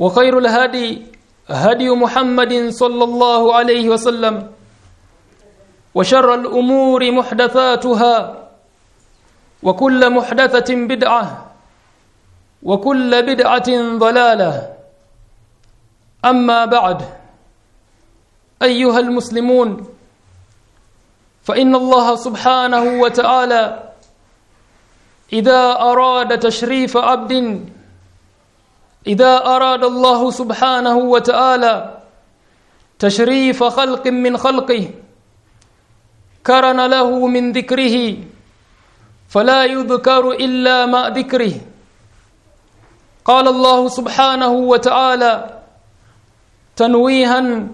وخير الهدي هدي محمد صلى الله عليه وسلم وشر الأمور محدثاتها وكل محدثة بدعة وكل بدعة ضلالة. أما بعد أيها المسلمون فإن الله سبحانه وتعالى إذا أراد تشريف عبد إذا أراد الله سبحانه وتعالى تشريف خلق من خلقه كرن له من ذكره فلا يذكر إلا ما ذكره. قال الله سبحانه وتعالى تنويها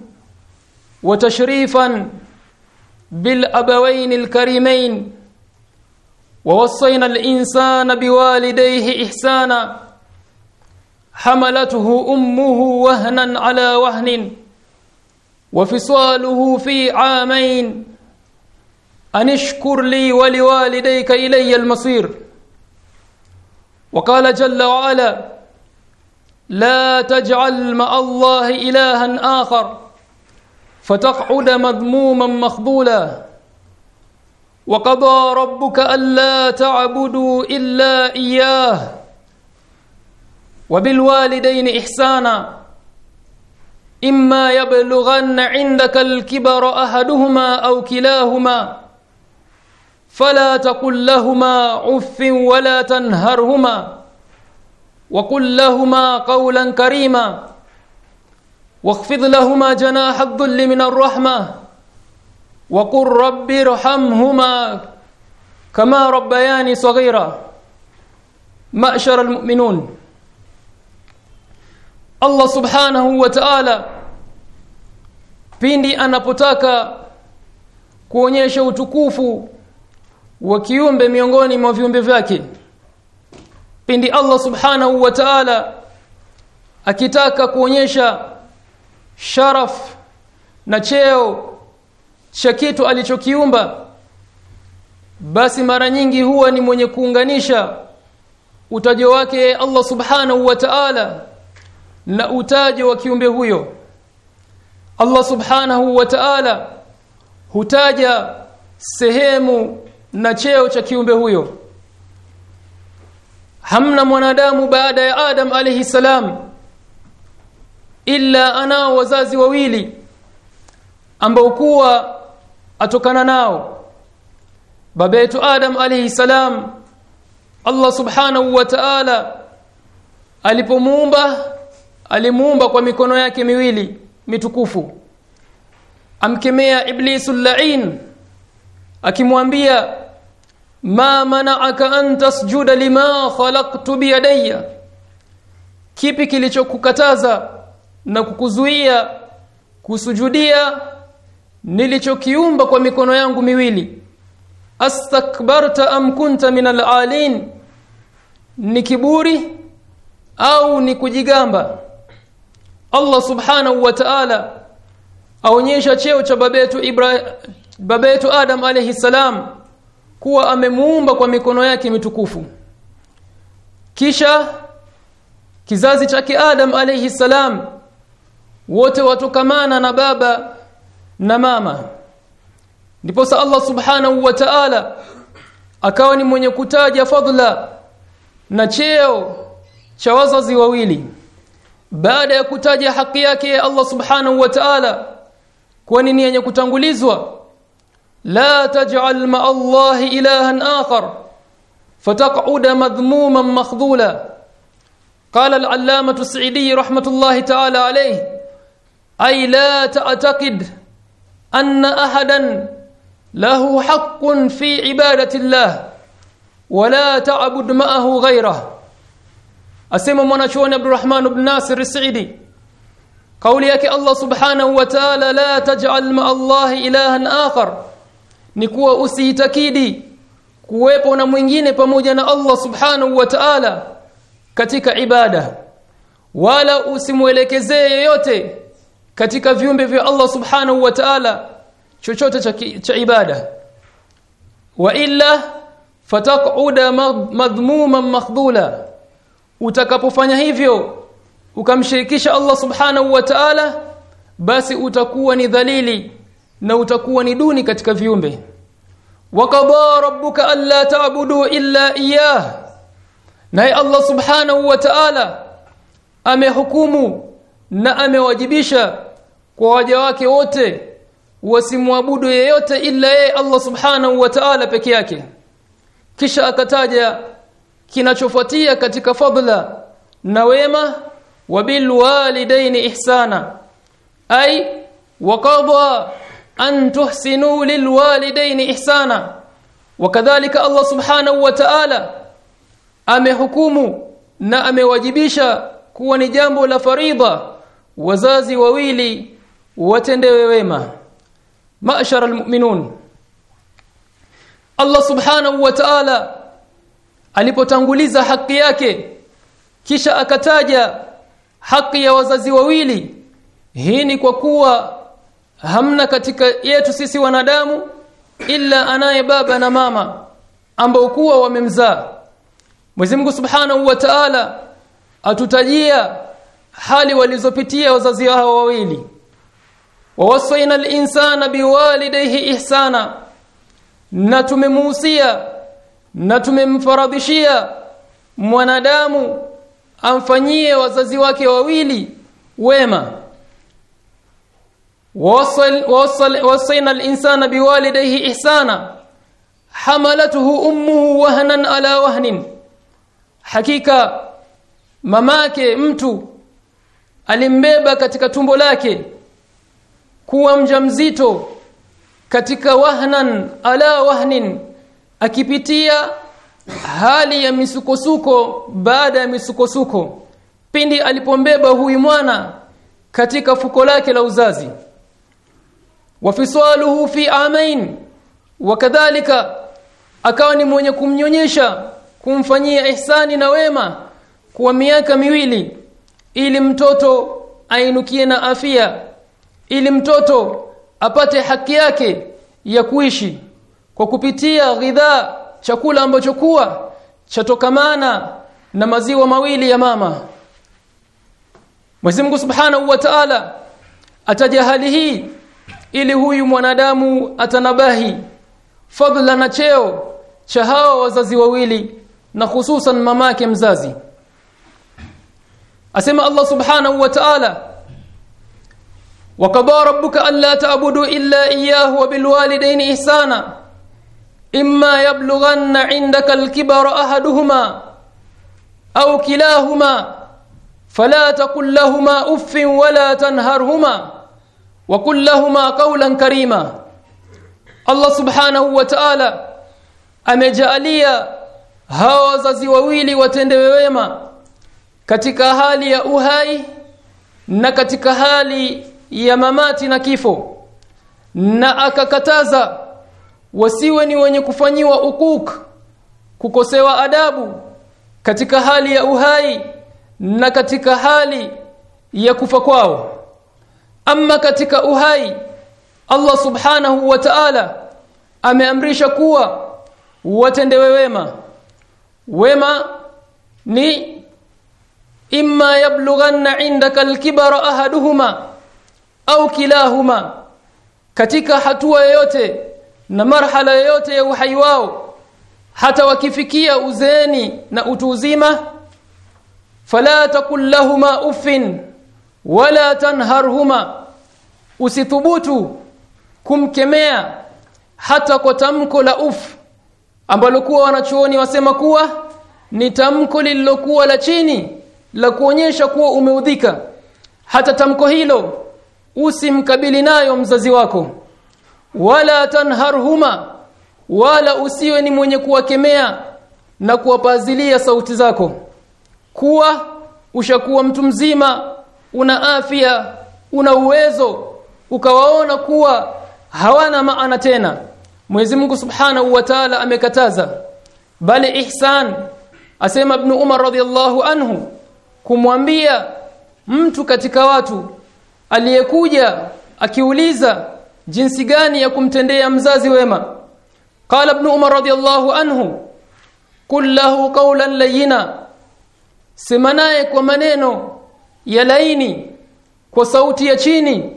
وتشريفا بالأبوين الكريمين ووصينا الإنسان بوالديه إحسانا. حملته أمه وهنا على وهن وفصاله في عامين. أن اشكر لي ولوالديك إلي المصير. وقال جل وعلا لا تجعل مع الله إلها آخر فتقعد مذموما مخذولا. وقضى ربك ألا تعبدوا إلا إياه وبالوالدين إحسانا. إما يبلغن عندك الكبر أحدهما أو كلاهما فلا تقل لهما عف ولا تنهرهما وقل لهما قولا كريما واخفض لهما جناح الذل من الرحمة وقل رب ارحمهما كما ربياني صغيرا. معشر المؤمنون. Allah subhanahu wa ta'ala pindi anapotaka kuonyesha utukufu wa kiumbe miongoni mwa viumbe vyake pindi Allah subhanahu wa ta'ala akitaka kuonyesha sharaf na cheo cha kitu alichokiumba basi mara nyingi huwa ni mwenye kuunganisha utajo wake Allah subhanahu wa ta'ala na utajo wa kiumbe huyo. Allah subhanahu wa ta'ala hutaja sehemu na cheo cha kiumbe huyo. Hamna mwanadamu baada ya Adam alayhi salam illa ana wazazi wawili ambao kuwa atokana nao. Baba yetu Adam alayhi salam Allah subhanahu wa ta'ala alipomuumba alimuumba kwa mikono yake miwili mitukufu. Amkemea iblisu la'in akimwambia ma mana'aka an tasjuda lima khalaqtu biyadayya? Kipi kilichokukataza na kukuzuia kusujudia nilichokiumba kwa mikono yangu miwili? Astakbarta am kunta min al'alin? Ni kiburi au ni kujigamba Allah subhanahu wa ta'ala aonyesha cheo cha babetu Ibrahim babetu Adam alayhi salam kuwa amemuumba kwa mikono yake mitukufu. Kisha kizazi chake Adam alayhi salam wote watokamana na baba na mama. Ndipo sa Allah subhanahu wa ta'ala akawa ni mwenye kutaja fadhila na cheo cha wazazi wawili baada ya kutaja haki yake Allah subhanahu wa ta'ala kwani ni yenye kutangulizwa la taj'al ma Allah ilahan akhar fataq'uda madhmuman makhdhula قال العلامة السعيدي رحمة الله تعالى عليه أي لا تعتقد أن أحدا له حق في عبادة الله ولا تعبد معه غيره asema mwanachuoni Abdurrahman ibn Nasir as-Sa'idi kauli yake Allah subhanahu wa ta'ala la taj'al ma Allah ilahan akhar ni kuwa usiitakidi kuwepo na mwingine pamoja na Allah subhanahu wa ta'ala katika ibada wala usimwelekezee yeyote katika viumbe vya Allah subhanahu wa ta'ala chochote cha, cha ibada. Wa illa fataq'uda madhmuman makhdhula utakapofanya hivyo ukamshirikisha Allah subhanahu wa ta'ala basi utakuwa ni dhalili na utakuwa ni duni katika viumbe. Waqada rabbuka alla ta'budu illa iyyah. Naye Allah subhanahu wa ta'ala amehukumu na amewajibisha kwa waja wake wote wasimwabudu yeyote ila yeye Allah subhanahu wa ta'ala peke yake. Kisha akataja kinachofuatia katika fadla na wema wabil walidaini ihsana ay waqada an tuhsinu lilwalidaini ihsana. Wakadhalika Allah subhanahu wa ta'ala amehukumu na amewajibisha kuwa ni jambo la faridha wazazi wawili watendewe wema. Ma'shara almu'minun. Allah subhanahu wa ta'ala alipotanguliza haki yake kisha akataja haki ya wazazi wawili. Hii ni kwa kuwa hamna katika yetu sisi wanadamu ila anaye baba na mama ambao kuwa wamemzaa. Mwenyezi Mungu Subhanahu wa Ta'ala atutajia hali walizopitia wazazi hao wawili. Wawasaina al-insana biwalidayhi ihsana na tumemuhusia na tumemfaradhishia mwanadamu amfanyie wazazi wake wawili wema. Wasaina al-insana biwalidayhi ihsana hamalatuhu ummuhu wahnan ala wahnin. Hakika mamake mtu alimbeba katika tumbo lake kuwa mjamzito katika wahnan ala wahnin akipitia hali ya misukosuko baada ya misukosuko pindi alipombeba huyu mwana katika fuko lake la uzazi. Wafisaluhu fi amain wakadhalika akawa ni mwenye kumnyonyesha kumfanyia ihsani na wema kwa miaka miwili ili mtoto ainukie na afya ili mtoto apate haki yake ya kuishi kwa kupitia ghidhaa chakula ambacho kuwa chatokamana na maziwa mawili ya mama Mwenyezi Mungu Subhanahu wa Ta'ala ataja hali hii ili huyu mwanadamu atanabahi fadla na cheo cha hao wazazi wawili na hususan mamake mzazi asema Allah Subhanahu wa Ta'ala وقضى ربك ألا تعبدوا إلا إياه وبالوالدين إحسانا imma yablughanna indaka alkibara ahaduhuma au kilahuma fala taqul lahumā uffin wala tanharhumā wa qul lahumā qawlan karīmā Allah subhanahu wa ta'ala amejaalia hawa wazazi wawili watende wema katika hali ya uhai na katika hali ya mamati na kifo na akakataza wasiwe ni wenye kufanyiwa ukuk kukosewa adabu katika hali ya uhai na katika hali ya kufa kwao. Amma katika uhai Allah subhanahu wa ta'ala ameamrisha kuwa watendewe wema. Wema ni imma yablughanna indaka alkibara ahaduhuma au kilahuma. Katika hatua yoyote na marhala yoyote ya uhai wao hata wakifikia uzeni na utu uzima fala takul lahuma uffin wala tanharhuma. Usithubutu kumkemea hata kwa tamko la uf ambalo kuwa wanachuoni wasema kuwa ni tamko lililokuwa la chini la kuonyesha kuwa umeudhika. Hata tamko hilo usimkabili nayo mzazi wako wala tanharhuma wala usiwe ni mwenye kuwakemea na kuwapazilia sauti zako. Kuwa ushakuwa mtu mzima una afya una uwezo ukawaona kuwa hawana maana tena. Mwenyezi Mungu Subhanahu wa Ta'ala amekataza. Bali ihsan asema ibn Umar radhiallahu anhu kumwambia mtu katika watu aliyekuja akiuliza jinsi gani ya kumtendea mzazi wema? Qala ibn Umar radiyallahu anhu kullahu qawlan layyina. Sema kwa maneno ya laini kwa sauti ya chini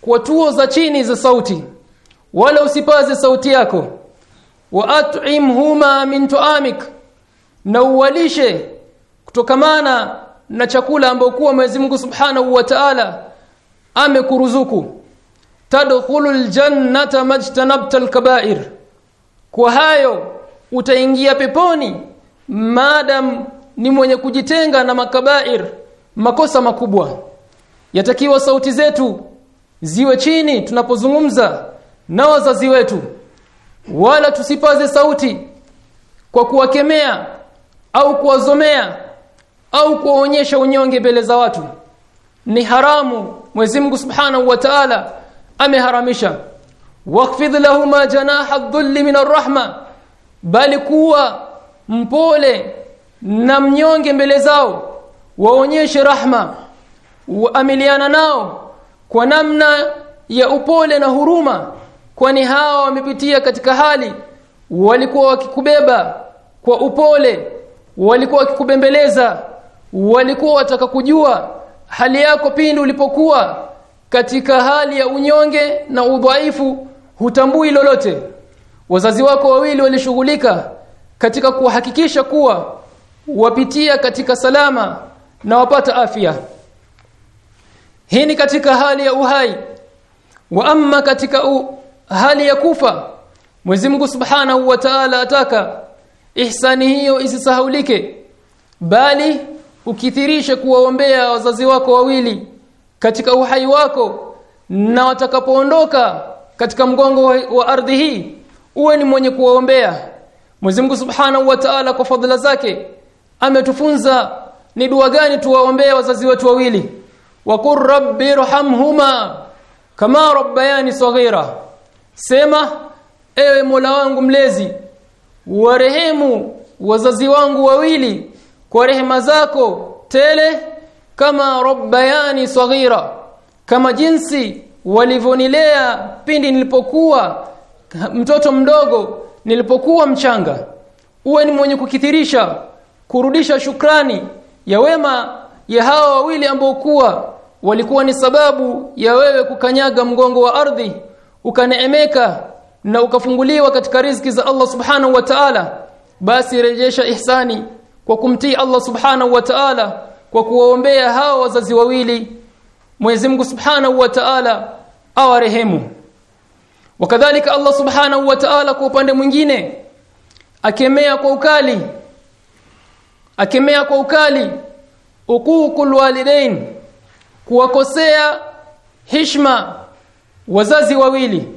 kwa tuo za chini za sauti. Wala usipaze sauti yako. Wa at'imhuma min tu'amik na uwalishe kutokamana na chakula ambacho Mwenyezi Mungu Subhanahu wa Ta'ala amekuruzuku tadkhulul jannata majtanabta al-kaba'ir. Kwa hayo utaingia peponi madam ni mwenye kujitenga na makabair makosa makubwa. Yatakiwa sauti zetu ziwe chini tunapozungumza na wazazi wetu. Wala tusipaze sauti kwa kuwakemea au kuwazomea au kuonyesha unyonge mbele za watu. Ni haramu Mwenyezi Mungu Subhanahu wa Ta'ala ameharamisha. Waqfid lahuma janaha adh-dhulli min arrahma bali kuwa mpole na mnyonge mbele zao waonyeshe rahma waamiliana nao kwa namna ya upole na huruma kwani hawa wamepitia katika hali walikuwa wakikubeba kwa upole walikuwa wakikubembeleza walikuwa wataka kujua hali yako pindi ulipokuwa katika hali ya unyonge na udhaifu hutambui lolote. Wazazi wako wawili walishughulika katika kuhakikisha kuwa wapitia katika salama na wapata afya. Hii ni katika hali ya uhai. Wa amma katika u, hali ya kufa Mwenyezi Mungu Subhanahu wa Ta'ala ataka ihsani hiyo isisahaulike. Bali ukithirishe kuwaombea wazazi wako wawili katika uhai wako na watakapoondoka katika mgongo wa, wa ardhi hii uwe ni mwenye kuwaombea. Mwenyezi Mungu Subhanahu wa Ta'ala kwa fadhila zake ametufunza ni dua gani tuwaombea wazazi wetu wawili. Wa qur rabbi irhamhuma kama rabbayani saghira. Sema ewe Mola wangu mlezi warehemu wazazi wangu wawili kwa rehema zako tele kama rabbayani saghira. Kama jinsi walivonilea pindi nilipokuwa mtoto mdogo nilipokuwa mchanga. Uwe ni mwenye kukithirisha kurudisha shukrani ya wema ya hawa wawili ambao kuwa walikuwa ni sababu ya wewe kukanyaga mgongo wa ardhi ukaneemeka na ukafunguliwa katika riziki za Allah subhanahu wa ta'ala basi rejesha ihsani kwa kumtii Allah subhanahu wa ta'ala kwa kuwaombea hao wazazi wawili Mwenyezi Mungu subhanahu wa ta'ala awarehemu. Wakadhalika Allah subhanahu wa ta'ala kwa upande mwingine akemea kwa ukali akemea kwa ukali uququl walidain kuwakosea hishma wazazi wawili.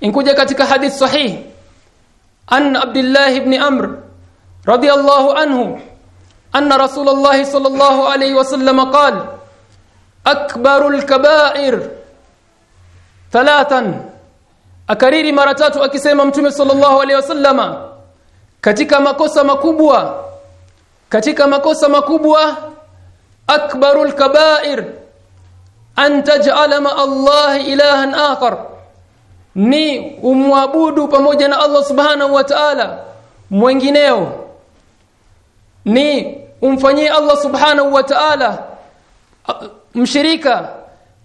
Inkuja katika hadith sahih an Abdullah ibn Amr radiyallahu anhu anna صلى الله عليه وسلم قال akbarul الكبائر thalathan akariri mara tatu akisema mtume sallallahu alayhi wasallama katika makosa makubwa katika makosa makubwa akbarul kaba'ir an taj'ala ma Allah ilahan akhar ni umwabudu pamoja na Allah subhanahu wa ta'ala mwingineo ni umfanyie Allah subhanahu wa ta'ala mshirika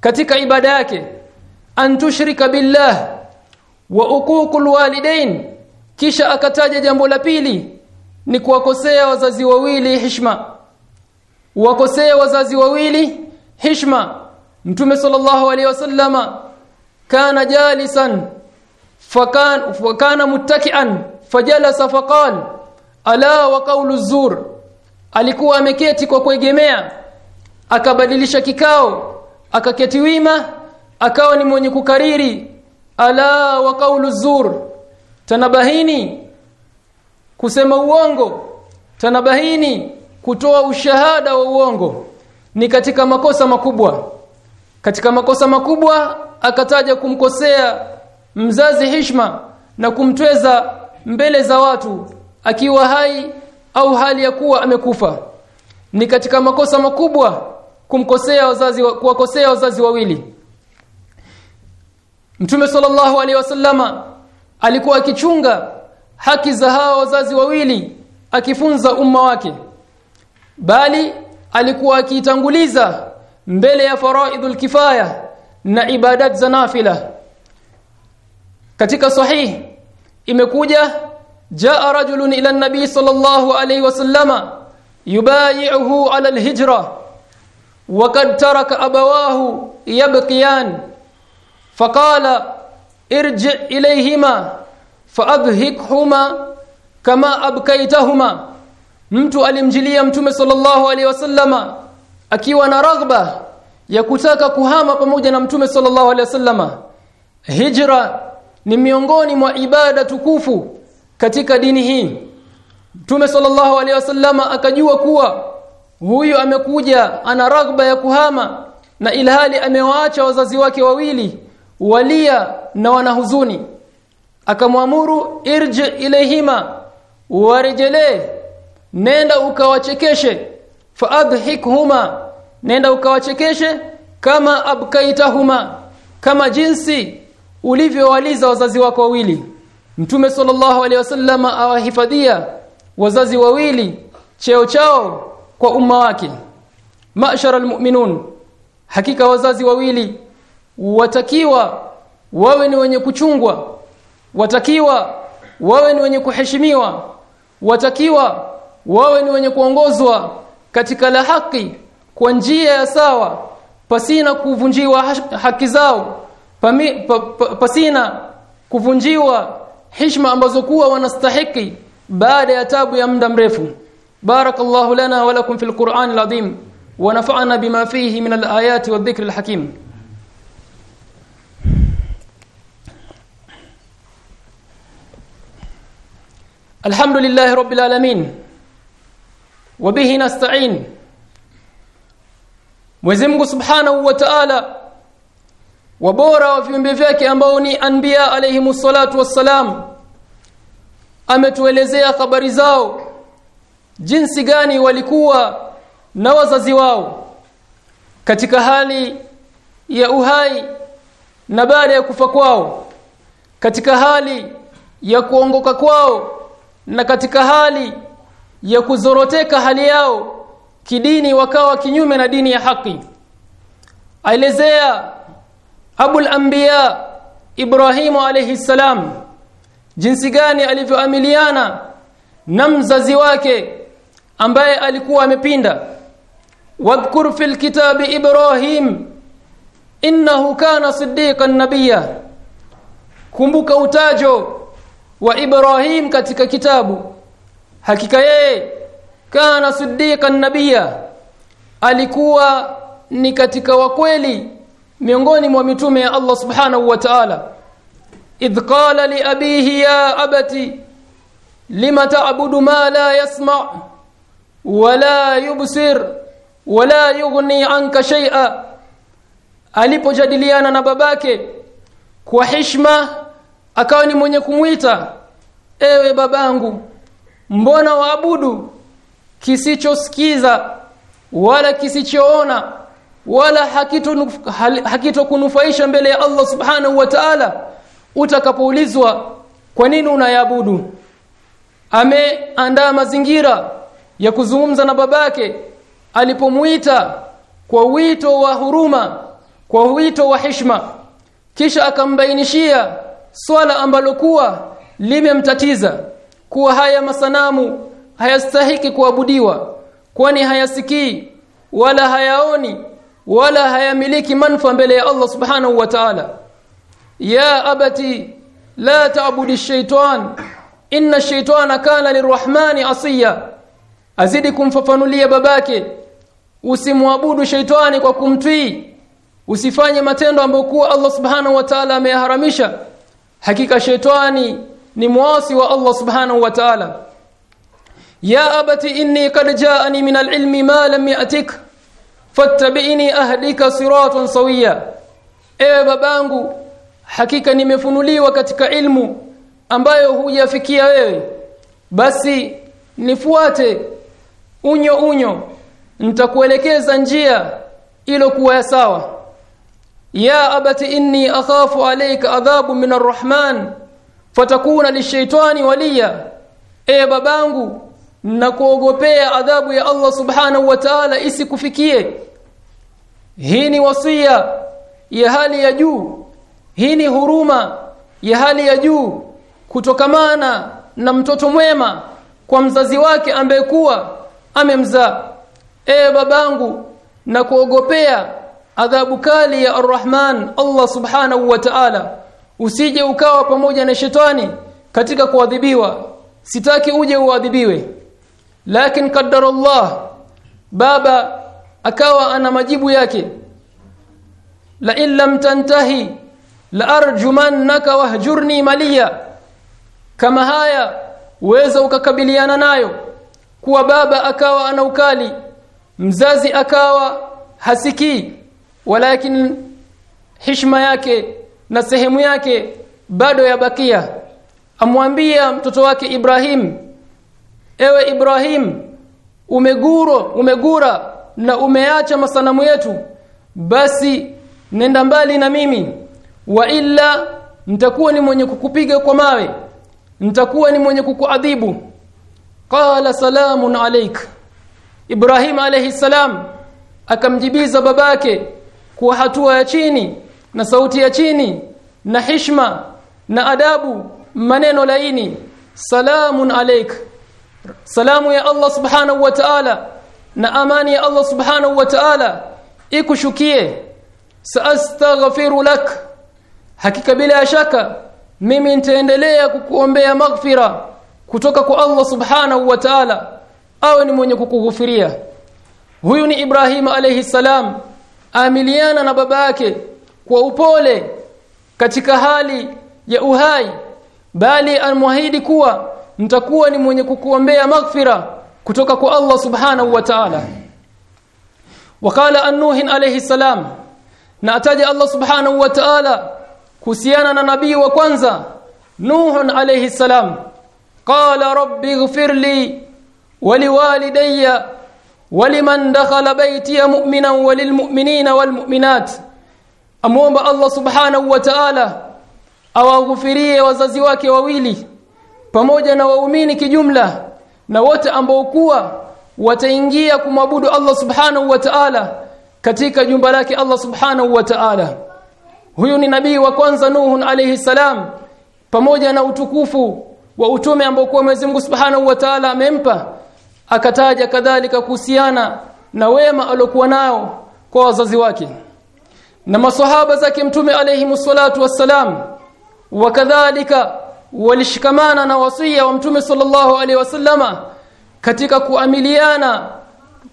katika ibada yake. An tushrika billah wa uququl walidain. Kisha akataja jambo la pili ni kuwakosea wazazi wawili heshima. Wakosea wazazi wawili heshima. Mtume sallallahu alaihi wasallama kana jalisan fakan fakana muttaki'an fajalasa faqal ala wa qawlu zur alikuwa ameketi kwa kuegemea akabadilisha kikao akaketi wima akawa ni mwenye kukariri ala wa kaulu zur tanabahini kusema uongo tanabahini kutoa ushahada wa uongo. Ni katika makosa makubwa. Katika makosa makubwa akataja kumkosea mzazi hishma na kumtweza mbele za watu akiwa hai au hali ya kuwa amekufa. Ni katika makosa makubwa kumkosea wazazi kuwakosea wazazi wawili. Mtume sallallahu alaihi wasallama alikuwa akichunga haki za hawa wazazi wawili akifunza umma wake. Bali alikuwa akitanguliza mbele ya faraidul kifaya na ibadat za nafila. Katika sahih imekuja jaa rajulun ila nabii sallallahu alayhi wasallama yubayi'uhu ala alhijra وقد ترك أبواه يبكيان فقال ارجع إليهما فأبهكهما كما أبكيتهما mtu alimjilia mtume sallallahu alaihi wasallama akiwa na raghba ya kutaka kuhama pamoja na mtume sallallahu alaihi wasallama hijra ni miongoni mwa ibada tukufu katika dini hii. Mtume sallallahu alaihi wasallama akajua kuwa huyu amekuja ana ragba ya kuhama na ilhali amewaacha wazazi wake wawili walia na wanahuzuni. Akamwamuru irji ilehima warejelee nenda ukawachekeshe faadhikhuma nenda ukawachekeshe kama abkaitahuma kama jinsi ulivyowaliza wazazi wako wawili mtume sallallahu alaihi wasallam awahifadhia wazazi wawili cheo chao kwa umma wake. Ma'shara almu'minun hakika wazazi wawili watakiwa wawe ni wenye kuchungwa watakiwa wawe ni wenye kuheshimiwa watakiwa wawe ni wenye kuongozwa katika la haki kwa njia ya sawa pasina kuvunjiwa haki zao pa, pa, pasina kuvunjiwa heshima ambazo kuwa wanastahiki baada ya tabu ya muda mrefu barakallahu lana wa lakum fil qur'an alazim wa nafa'ana bima fihi min alayati wadhikri alhakim الحمد لله رب العالمين وبه نستعين Mwenyezi Mungu Subhanahu wa Ta'ala wabora wa viumbe vyake ambao ni anbiya alayhi salatu wassalam ametuelezea habari zao jinsi gani walikuwa na wazazi wao. Katika hali ya uhai na baada ya kufa kwao. Katika hali ya kuongoka kwao na katika hali ya kuzoroteka hali yao kidini wakawa kinyume na dini ya haki. Aelezea abul anbiya ibrahimu alayhi salam jinsi gani alivyoamiliana na mzazi wake ambaye alikuwa amepinda. Wadhkur fil kitabi ibrahim innahu kana siddiqan nabiyya. Kumbuka utajo wa ibrahim katika kitabu. Hakika yeye kana siddiqan nabiyya. Alikuwa ni katika wakweli miongoni mwa mitume ya Allah subhanahu wa ta'ala. Idh qala li abihi ya abati lima ta'budu ma la yasma' wala yubsir wala yughni anka shay'a. Alipojadiliana na babake kwa heshima akawa ni mwenye kumwita ewe babangu mbona waabudu kisichosikiza wala kisichoona wala hakitokunufaisha mbele ya Allah subhanahu wa ta'ala. Utakapoulizwa kwa nini unayabudu ameandaa mazingira ya kuzungumza na babake. Alipomuita kwa wito wa huruma kwa wito wa heshima kisha akambainishia swala ambalo kuwa limemtatiza kuwa haya masanamu hayastahiki kuabudiwa kwani hayasikii wala hayaoni wala hayamiliki manfa mbele ya Allah subhanahu wa ta'ala. Ya abati la ta'budi shaytan inna shaytana kana lirrahmani asiya. Azidi kumfafanulia babake usimwabudu shaytani kwa kumtii. Usifanye matendo ambayo kuwa Allah subhanahu wa ta'ala ameyaharamisha. Hakika shaytani ni muasi wa Allah subhanahu wa ta'ala. Ya abati inni qad ja'ani min al-ilmi ma lam ya'tik fattabi'ni ahdika siratan sawiya. Ewe babangu hakika nimefunuliwa katika ilmu ambayo hujafikia wewe. Basi nifuate unyo unyo nitakuelekeza njia ilo sawa. Ya abati inni akhafu alayka adhabu min arrahman fatakuna lishaitani waliya. E babangu na kuogopea adhabu ya Allah subhanahu wa ta'ala isikufikie. Hii ni wasia ya hali ya juu. Hii ni huruma ya hali ya juu kutokamana na mtoto mwema kwa mzazi wake ambaye kuwa amemzaa. E babangu na kuogopea adhabu kali ya Ar-Rahman Allah Subhanahu wa Ta'ala. Usije ukawa pamoja na shetani katika kuadhibiwa. Sitaki uje uadhibiwe lakini qaddara Allah. Baba akawa ana majibu yake. La in lam tantahi la arjumannaka wahjurni maliya. Kama haya uweza ukakabiliana nayo. Kuwa baba akawa ana ukali mzazi akawa hasikii. Walakin hishma yake na sehemu yake bado yabakia amwambia mtoto wake Ibrahim ewe Ibrahim umeguro umegura na umeacha masanamu yetu. Basi nenda mbali na mimi. Wa illa nitakuwa ni mwenye kukupiga kwa mawe. Nitakuwa ni mwenye kukuadhibu. Qala salamun alaik. Ibrahim alayhi salam akamjibiza babake kwa hatua ya chini na sauti ya chini na hishma na adabu maneno laini. Salamun alayk salamu ya Allah subhanahu wa ta'ala na amani ya Allah subhanahu wa ta'ala ikushukie. Saastaghfiru lak. Hakika bila shaka mimi nitaendelea kukuombea maghfira kutoka kwa Allah subhanahu wa ta'ala awe ni mwenye kukughufiria huyu ni Ibrahim alayhi salam amiliana na baba yake kwa upole katika hali ya uhai bali almuahidi kuwa mtakuwa ni mwenye kukuombea maghfira kutoka kwa Allah subhanahu wa ta'ala. Wakala anuhin alayhi salam na ataja Allah subhanahu wa ta'ala kuhusiana na nabii wa kwanza nuhun alayhi salam. Qala rabbi ighfir li waliwalidayya waliman dakhala baytiya mu'minan walilmu'minina walmu'minat amuomba Allah subhanahu wa ta'ala pamoja na waumini kijumla na wote ambao kuwa wataingia kumwabudu Allah subhanahu wa ta'ala katika jumba lake Allah subhanahu wa ta'ala. Huyu ni nabii wa kwanza Nuh alayhi salam pamoja na utukufu wa utume ambao kwa Mwenyezi Mungu Subhanahu wa Ta'ala amempa akataja kadhalika kuhusiana na wema aliokuwa nao kwa wazazi wake. Na maswahaba zake mtume alayhi msalatu wassalam wakadhalika walishikamana na wasia wa mtume sallallahu alaihi wasallama katika kuamiliana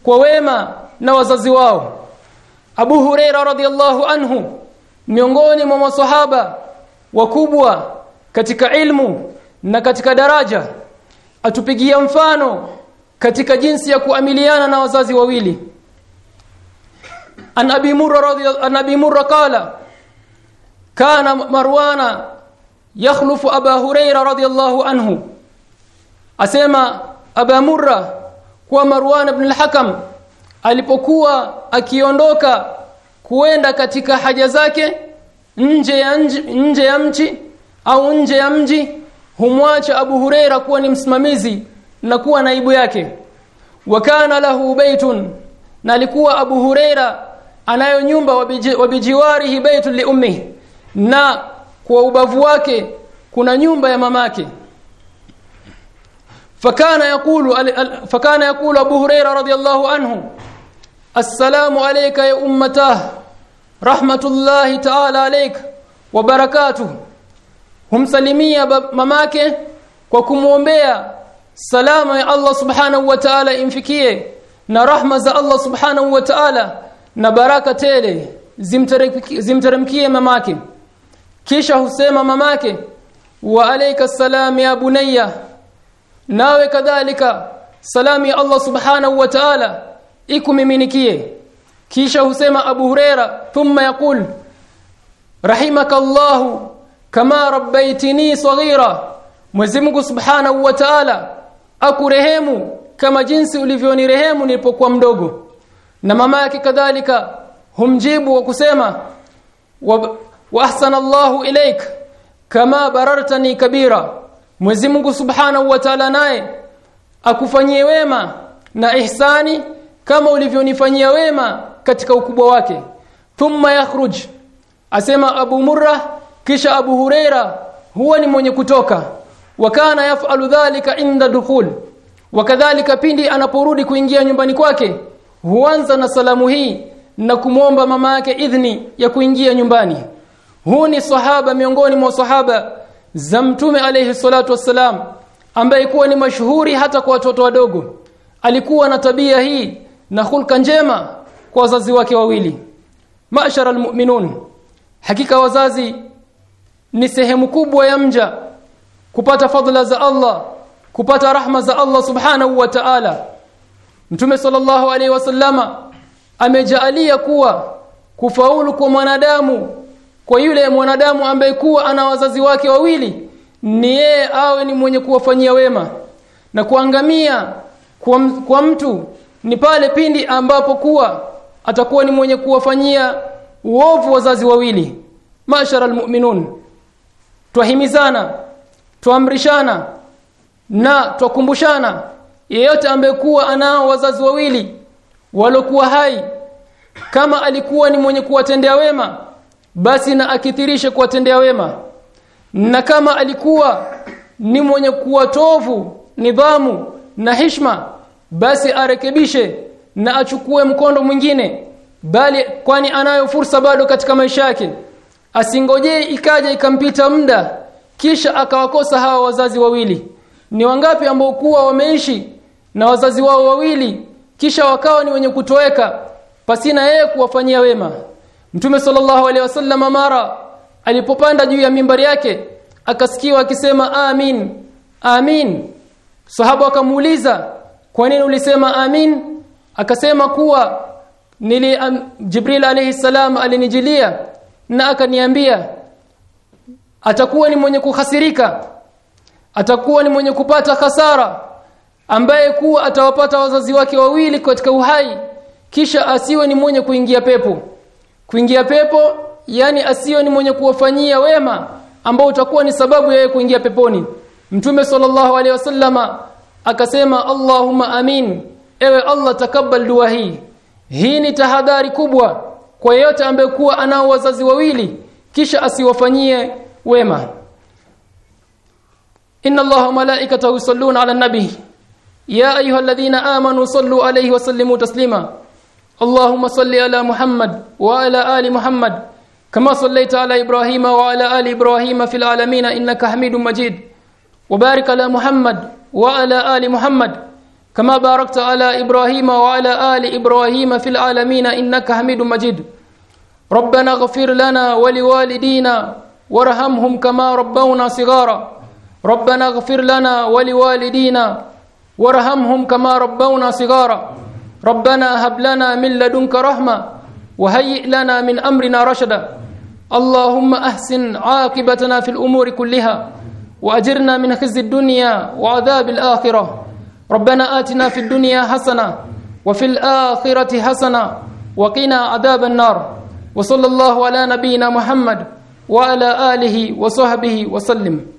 kwa wema na wazazi wao. Abu Huraira radhiallahu anhu miongoni mwa maswahaba wakubwa katika ilmu na katika daraja atupigia mfano katika jinsi ya kuamiliana na wazazi wawili. An abi murra radhiyallahu an abi murra qala kana marwana yakhlufu aba huraira radhiyallahu anhu. Asema aba murra kwa marwan ibn al-hakam alipokuwa akiondoka kuenda katika haja zake nje ya nje ya mji au nje ya mji humwacha Abu Huraira kuwa ni msimamizi na kuwa naibu yake. Wakana lahu baitun na alikuwa Abu Huraira anayo nyumba wabijiwarihi baitun li ummi na kwa ubavu wake kuna nyumba ya mamake. Fakana yakulu fakana yakulu Abu Huraira radiyallahu anhu assalamu alayka ya ummatah rahmatullahi ta'ala alayka wa barakatuh. Humsalimia mamake kwa kumwombea salama ya Allah subhanahu wa ta'ala imfikie na rahma za Allah subhanahu wa ta'ala na baraka tele zimteremkie mamake kisha husema mamake wa alayka salam ya bunayya. Nawe kadhalika salamu ya Allah subhanahu wa ta'ala ikumiminikie. Kisha husema Abu Huraira thumma yaqul rahimakallahu kama rabbaitini saghira. Mwenyezi Mungu Subhanahu wa Ta'ala akurehemu kama jinsi ulivyonirehemu nilipokuwa mdogo. Na mama yake kadhalika humjibu wa kusema wa, wa ahsanallahu ilaik kama barartani kabira. Mwenyezi Mungu Subhanahu wa Ta'ala naye akufanyie wema na ihsani kama ulivyonifanyia wema katika ukubwa wake. Thumma yakhruj. Asema Abu Murra kisha Abu Huraira huwa ni mwenye kutoka. Wakana yafalu dhalika inda dukhul. Wakadhalika pindi anaporudi kuingia nyumbani kwake huanza na salamu hii na kumwomba mama yake idhni ya kuingia nyumbani huu ni sahaba miongoni mwa sahaba za mtume alayhi salatu wassalam ambaye kuwa ni mashuhuri hata kwa watoto wadogo. Alikuwa na tabia hii na hulka njema kwa wazazi wake wawili. Mashara almu'minun hakika wazazi ni sehemu kubwa ya mja. Kupata fadhila za Allah kupata rahma za Allah subhanahu wa ta'ala. Mtume sallallahu alaihi wasallama amejaalia kuwa kufaulu kwa mwanadamu kwa yule mwanadamu ambaye kuwa ana wazazi wake wawili ni yeye awe ni mwenye kuwafanyia wema. Na kuangamia kwa, kwa mtu ni pale pindi ambapo kuwa atakuwa ni mwenye kuwafanyia uovu wazazi wawili. Mashara almu'minun. Twahimizana tuamrishana na twakumbushana yeyote ambaye kuwa anao wazazi wawili walokuwa hai kama alikuwa ni mwenye kuwatendea wema basi na akithirishe kuwatendea wema. Na kama alikuwa ni mwenye kuwatovu nidhamu na heshima basi arekebishe na achukue mkondo mwingine. Bali kwani anayo fursa bado katika maisha yake. Asingojee ikaja ikampita muda kisha akawakosa hawa wazazi wawili. Ni wangapi ambao kuwa wameishi na wazazi wao wawili kisha wakawa ni wenye kutoweka pasina yeye kuwafanyia wema Mtume sallallahu alaihi wasallam mara alipopanda juu ya mimbari yake akasikiwa akisema amin amin. Sahaba akamuuliza kwa nini ulisema amin? Akasema kuwa nili am, Jibril alayhi salam alinijilia na akaniambia atakuwa ni mwenye kuhasirika atakuwa ni mwenye kupata hasara ambaye kuwa atawapata wazazi wake wawili katika uhai kisha asiwe ni mwenye kuingia pepo kuingia pepo yani asiyo ni mwenye kuwafanyia wema ambao utakuwa ni sababu yeye kuingia peponi. Mtume sallallahu alaihi wasallama akasema Allahumma amin. Ewe Allah takabbal dua hii. Hii ni tahadhari kubwa kwa yeyote ambaye kuwa anao wazazi wawili kisha asiwafanyie wema. Inna allaha malaikatahu yusalluna ala nabi ya ayyuhalladhina amanu sallu alayhi wa sallimu taslima اللهم صل على محمد وعلى آل محمد. كما صليت على إبراهيم وعلى آل إبراهيم في العالمين إنك حميد مجيد. وبارك على محمد وعلى آل محمد. كما باركت على إبراهيم وعلى آل إبراهيم في العالمين إنك حميد مجيد. ربنا اغفر لنا ولوالدينا وارحمهم كما ربونا صغارا. ربنا اغفر لنا ولوالدينا وارحمهم كما ربونا صغارا. ربنا هب لنا من لدنك رحمة وهيئ لنا من أمرنا رشدا. اللهم أحسن عاقبتنا في الأمور كلها وأجرنا من خزي الدنيا وعذاب الآخرة. ربنا آتنا في الدنيا حسنة وفي الآخرة حسنة وقنا عذاب النار. وصلى الله على نبينا محمد وعلى آله وصحبه وسلم.